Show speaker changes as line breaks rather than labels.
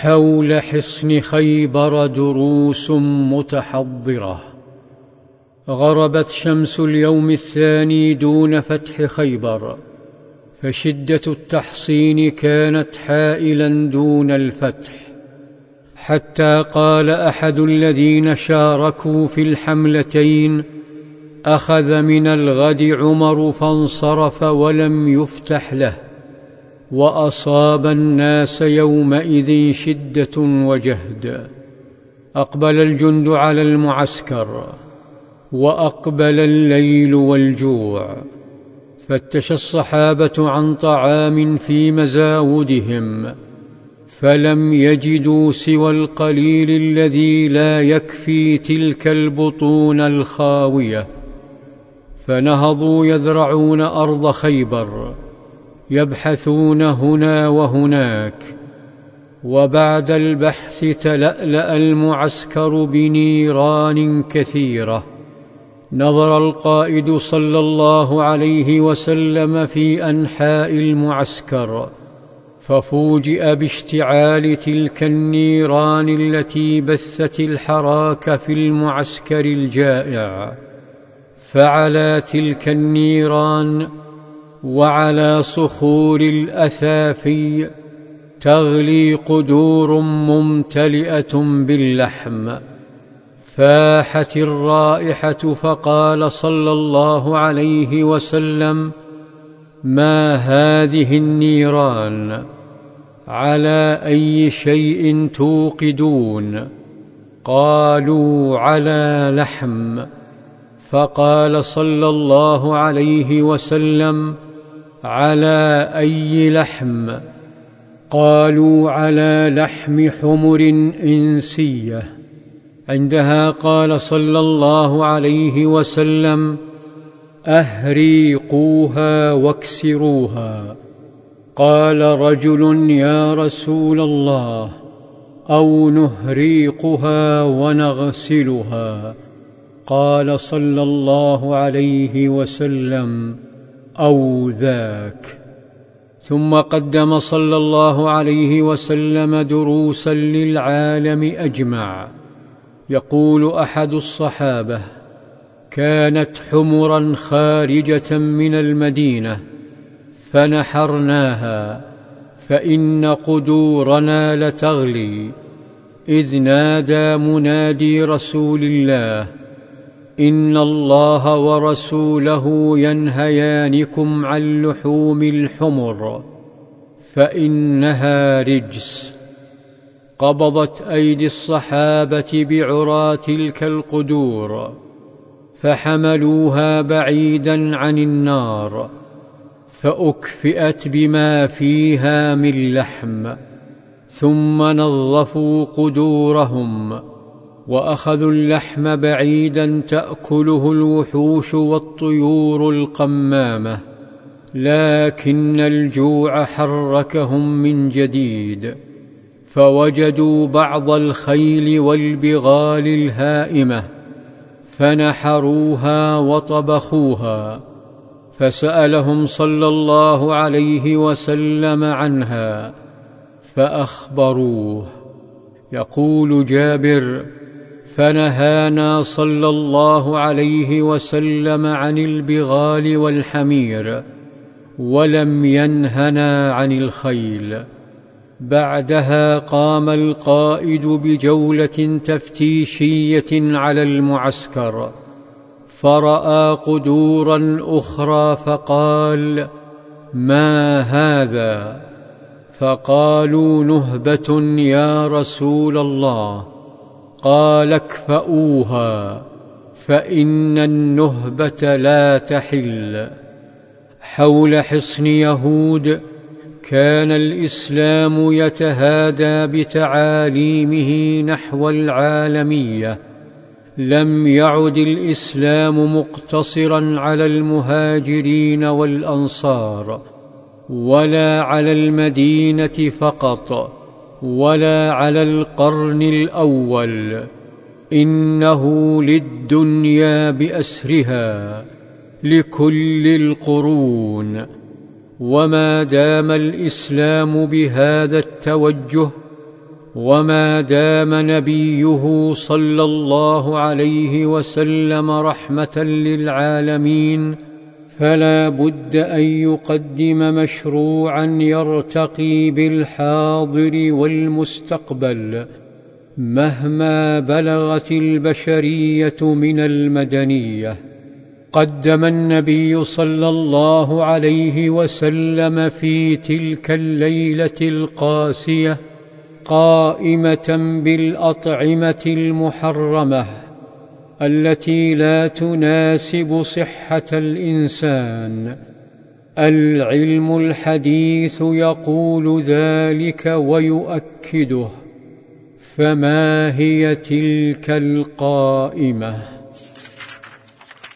حول حصن خيبر دروس متحضرة. غربت شمس اليوم الثاني دون فتح خيبر فشدة التحصين كانت حائلا دون الفتح. حتى قال أحد الذين شاركوا في الحملتين أخذ من الغد عمر فانصرف ولم يفتح له. وأصاب الناس يومئذ شدة وجهد. أقبل الجند على المعسكر وأقبل الليل والجوع. فتش الصحابة عن طعام في مزاودهم فلم يجدوا سوى القليل الذي لا يكفي تلك البطون الخاوية. فنهضوا يذرعون أرض خيبر يبحثون هنا وهناك وبعد البحث تلألأ المعسكر بنيران كثيرة. نظر القائد صلى الله عليه وسلم في أنحاء المعسكر ففوجئ باشتعال تلك النيران التي بثت الحراك في المعسكر الجائع. فعلى تلك النيران وعلى صخور الأثافي تغلي قدور ممتلئة باللحم. فاحت الرائحة فقال صلى الله عليه وسلم ما هذه النيران؟ على أي شيء توقدون؟ قالوا على لحم. فقال صلى الله عليه وسلم على أي لحم؟ قالوا على لحم حمر إنسية. عندها قال صلى الله عليه وسلم أهريقوها واكسروها. قال رجل يا رسول الله أو نهريقها ونغسلها. قال صلى الله عليه وسلم أو ذاك. ثم قدم صلى الله عليه وسلم دروسا للعالم أجمع. يقول أحد الصحابة كانت حمرا خارجة من المدينة فنحرناها فإن قدورنا لتغلي إذ نادى منادي رسول الله إن الله ورسوله ينهيانكم عن لحوم الحمر فإنها رجس. قبضت أيدي الصحابة بعرى تلك القدور فحملوها بعيدا عن النار فأكفئت بما فيها من لحم ثم نظفوا قدورهم. وأخذوا اللحم بعيدا تأكله الوحوش والطيور القمامة لكن الجوع حركهم من جديد فوجدوا بعض الخيل والبغال الهائمة فنحروها وطبخوها فسألهم صلى الله عليه وسلم عنها فأخبروه. يقول جابر فنهانا صلى الله عليه وسلم عن البغال والحمير ولم ينهنا عن الخيل. بعدها قام القائد بجولة تفتيشية على المعسكر. فرأى قدورا أخرى فقال ما هذا؟ فقالوا نهبة يا رسول الله. قال اكفاوها فإن النهبة لا تحل. حول حصن يهود كان الإسلام يتهادى بتعاليمه نحو العالمية. لم يعد الإسلام مقتصرا على المهاجرين والأنصار ولا على المدينة فقط. ولا على القرن الأول. إنه للدنيا بأسرها لكل القرون. وما دام الإسلام بهذا التوجه وما دام نبيه صلى الله عليه وسلم رحمة للعالمين فلا بد أن يقدم مشروعا يرتقي بالحاضر والمستقبل مهما بلغت البشرية من المدنية. قدم النبي صلى الله عليه وسلم في تلك الليلة القاسية قائمة بالأطعمة المحرمة. التي لا تناسب صحة الإنسان. العلم الحديث يقول ذلك ويؤكده. فما هي تلك القائمة؟